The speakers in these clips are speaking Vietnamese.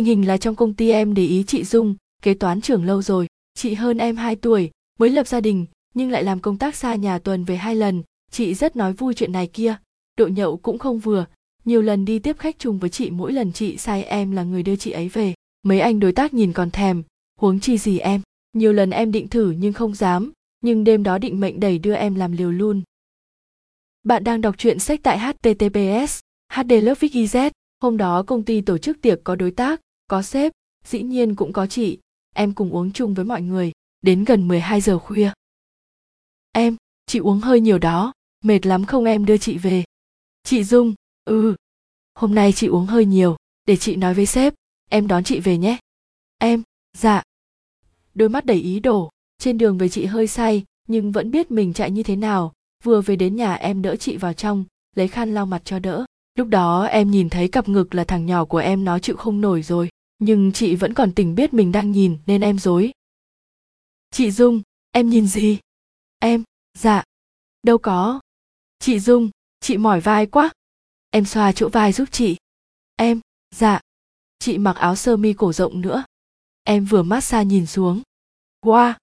tình hình là trong công ty em để ý chị dung, kế toán trưởng lâu rồi. Chị hơn em 2 tuổi, mới lập gia đình, nhưng lại làm công tác xa nhà tuần về hai lần. Chị rất nói vui chuyện này kia. Độ nhậu cũng không vừa. Nhiều lần đi tiếp khách chung với chị, mỗi lần chị sai em là người đưa chị ấy về. Mấy anh đối tác nhìn còn thèm, huống chi gì em? Nhiều lần em định thử nhưng không dám, nhưng đêm đó định mệnh đẩy đưa em làm liều luôn. Bạn đang đọc truyện sách tại https hd lớp hôm đó công ty tổ chức tiệc có đối tác có sếp, dĩ nhiên cũng có chị. Em cùng uống chung với mọi người, đến gần 12 giờ khuya. Em, chị uống hơi nhiều đó, mệt lắm không em đưa chị về? Chị dung ừ. Hôm nay chị uống hơi nhiều, để chị nói với sếp, em đón chị về nhé. Em dạ. Đôi mắt đầy ý đồ, trên đường về chị hơi say, nhưng vẫn biết mình chạy như thế nào. Vừa về đến nhà em đỡ chị vào trong, lấy khăn lau mặt cho đỡ. Lúc đó em nhìn thấy cặp ngực là thằng nhỏ của em nó chịu không nổi rồi nhưng chị vẫn còn tỉnh biết mình đang nhìn nên em dối. Chị dung, em nhìn gì? Em dạ. Đâu có. Chị dung, chị mỏi vai quá. Em xoa chỗ vai giúp chị. Em dạ. Chị mặc áo sơ mi cổ rộng nữa. Em vừa massage nhìn xuống. Wow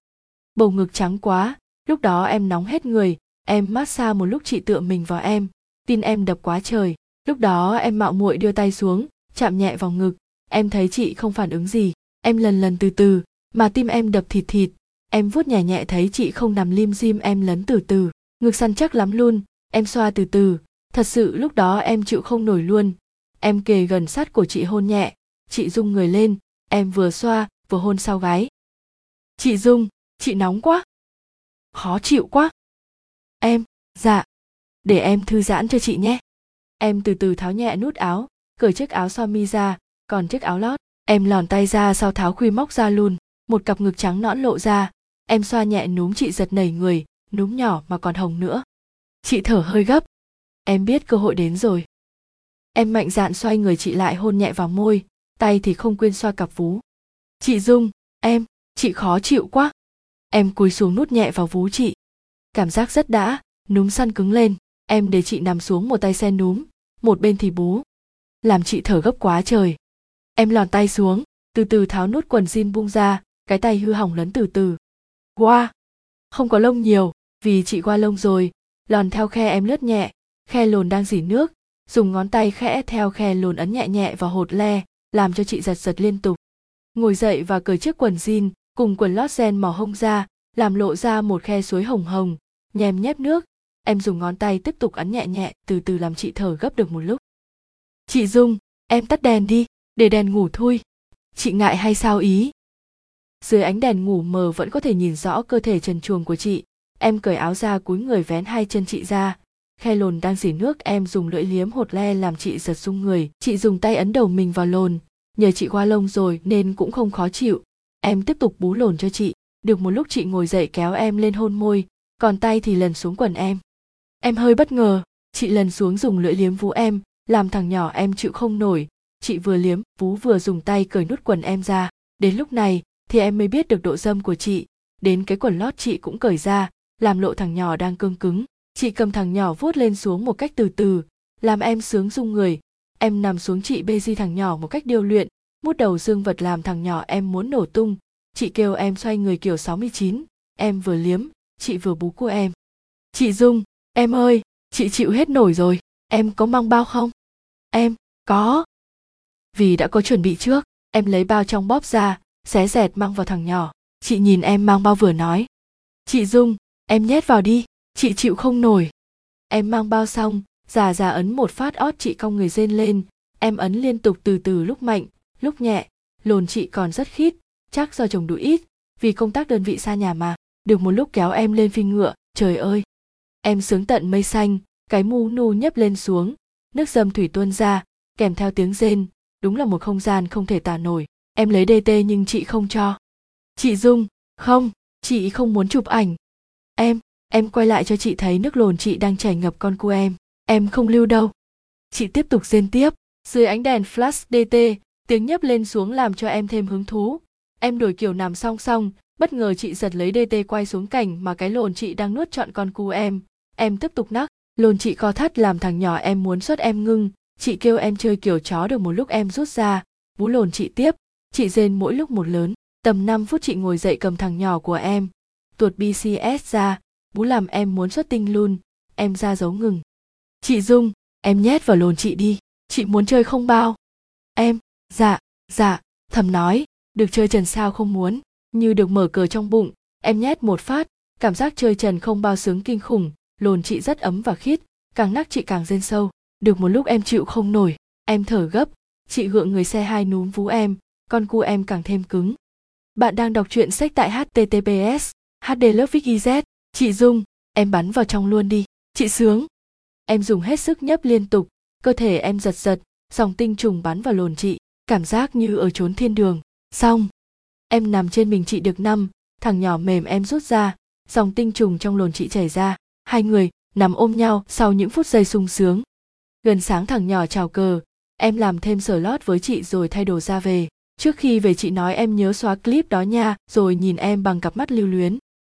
bầu ngực trắng quá. Lúc đó em nóng hết người. Em massage một lúc chị tựa mình vào em. Tin em đập quá trời. Lúc đó em mạo muội đưa tay xuống, chạm nhẹ vào ngực em thấy chị không phản ứng gì. Em lần lần từ từ, mà tim em đập thịt thịt. Em vuốt nhẹ nhẹ thấy chị không nằm lim dim, em lấn từ từ. Ngực săn chắc lắm luôn, em xoa từ từ. Thật sự lúc đó em chịu không nổi luôn. Em kề gần sát của chị hôn nhẹ. Chị rung người lên, em vừa xoa, vừa hôn sau gái. Chị dung chị nóng quá. Khó chịu quá. Em dạ. Để em thư giãn cho chị nhé. Em từ từ tháo nhẹ nút áo, cởi chiếc áo sơ mi ra còn chiếc áo lót. Em lòn tay ra sau tháo khuy móc ra luôn. Một cặp ngực trắng nõn lộ ra. Em xoa nhẹ núm chị giật nảy người. Núm nhỏ mà còn hồng nữa. Chị thở hơi gấp. Em biết cơ hội đến rồi. Em mạnh dạn xoay người chị lại hôn nhẹ vào môi. Tay thì không quên xoa cặp vú. Chị dung em, chị khó chịu quá. Em cúi xuống nút nhẹ vào vú chị. Cảm giác rất đã. Núm săn cứng lên. Em để chị nằm xuống một tay xe núm. Một bên thì bú. Làm chị thở gấp quá trời em lòn tay xuống, từ từ tháo nút quần jean bung ra, cái tay hư hỏng lấn từ từ. Qua! Không có lông nhiều, vì chị qua lông rồi, lòn theo khe em lướt nhẹ, khe lồn đang dỉ nước, dùng ngón tay khẽ theo khe lồn ấn nhẹ nhẹ vào hột le, làm cho chị giật giật liên tục. Ngồi dậy và cởi chiếc quần jean, cùng quần lót gen màu hông ra, làm lộ ra một khe suối hồng hồng, nhem nhép nước. Em dùng ngón tay tiếp tục ấn nhẹ nhẹ, từ từ làm chị thở gấp được một lúc. Chị dung, em tắt đèn đi để đèn ngủ thôi. Chị ngại hay sao ý? Dưới ánh đèn ngủ mờ vẫn có thể nhìn rõ cơ thể trần truồng của chị. Em cởi áo ra cúi người vén hai chân chị ra. Khe lồn đang dỉ nước, em dùng lưỡi liếm hột le làm chị giật rung người. Chị dùng tay ấn đầu mình vào lồn. Nhờ chị qua lông rồi nên cũng không khó chịu. Em tiếp tục bú lồn cho chị. Được một lúc chị ngồi dậy kéo em lên hôn môi. Còn tay thì lần xuống quần em. Em hơi bất ngờ. Chị lần xuống dùng lưỡi liếm vú em. Làm thằng nhỏ em chịu không nổi chị vừa liếm vú vừa dùng tay cởi nút quần em ra. Đến lúc này thì em mới biết được độ dâm của chị. Đến cái quần lót chị cũng cởi ra làm lộ thằng nhỏ đang cương cứng. Chị cầm thằng nhỏ vuốt lên xuống một cách từ từ làm em sướng rung người. Em nằm xuống chị bê di thằng nhỏ một cách điêu luyện mút đầu dương vật làm thằng nhỏ em muốn nổ tung. Chị kêu em xoay người kiểu 69, em vừa liếm chị vừa bú của em. Chị dung em ơi chị chịu hết nổi rồi em có mang bao không? Em có vì đã có chuẩn bị trước. Em lấy bao trong bóp ra, xé dẹt mang vào thằng nhỏ. Chị nhìn em mang bao vừa nói. Chị dung, em nhét vào đi. Chị chịu không nổi. Em mang bao xong, già già ấn một phát ót chị cong người rên lên. Em ấn liên tục từ từ lúc mạnh, lúc nhẹ. Lồn chị còn rất khít, chắc do chồng đủ ít, vì công tác đơn vị xa nhà mà. Được một lúc kéo em lên phi ngựa, trời ơi. Em sướng tận mây xanh, cái mu nu nhấp lên xuống. Nước dâm thủy tuôn ra, kèm theo tiếng rên đúng là một không gian không thể tả nổi. Em lấy dt nhưng chị không cho. Chị dung, không, chị không muốn chụp ảnh. Em em quay lại cho chị thấy nước lồn chị đang chảy ngập con cu em. Em không lưu đâu. Chị tiếp tục rên tiếp. Dưới ánh đèn flash dt tiếng nhấp lên xuống làm cho em thêm hứng thú. Em đổi kiểu nằm song song, bất ngờ chị giật lấy dt quay xuống cảnh mà cái lồn chị đang nuốt trọn con cu em. Em tiếp tục nắc, lồn chị co thắt làm thằng nhỏ em muốn xuất em ngưng chị kêu em chơi kiểu chó được một lúc em rút ra, bú lồn chị tiếp. Chị rên mỗi lúc một lớn. Tầm 5 phút chị ngồi dậy cầm thằng nhỏ của em, tuột bcs ra. Bú làm em muốn xuất tinh luôn. Em ra dấu ngừng. Chị dung em nhét vào lồn chị đi. Chị muốn chơi không bao? Em dạ dạ thầm nói. Được chơi trần sao không muốn. Như được mở cờ trong bụng, em nhét một phát. Cảm giác chơi trần không bao sướng kinh khủng. Lồn chị rất ấm và khít. Càng nắc chị càng rên sâu được một lúc em chịu không nổi, em thở gấp, chị gượng người xe hai núm vú em, con cu em càng thêm cứng. Bạn đang đọc truyện sách tại https hd chị dung, em bắn vào trong luôn đi, chị sướng. Em dùng hết sức nhấp liên tục, cơ thể em giật giật dòng tinh trùng bắn vào lồn chị, cảm giác như ở chốn thiên đường. Xong, em nằm trên mình chị được năm, thằng nhỏ mềm em rút ra dòng tinh trùng trong lồn chị chảy ra. Hai người nằm ôm nhau sau những phút giây sung sướng gần sáng thằng nhỏ chào cờ. Em làm thêm sở lót với chị rồi thay đồ ra về. Trước khi về chị nói em nhớ xóa clip đó nha, rồi nhìn em bằng cặp mắt lưu luyến.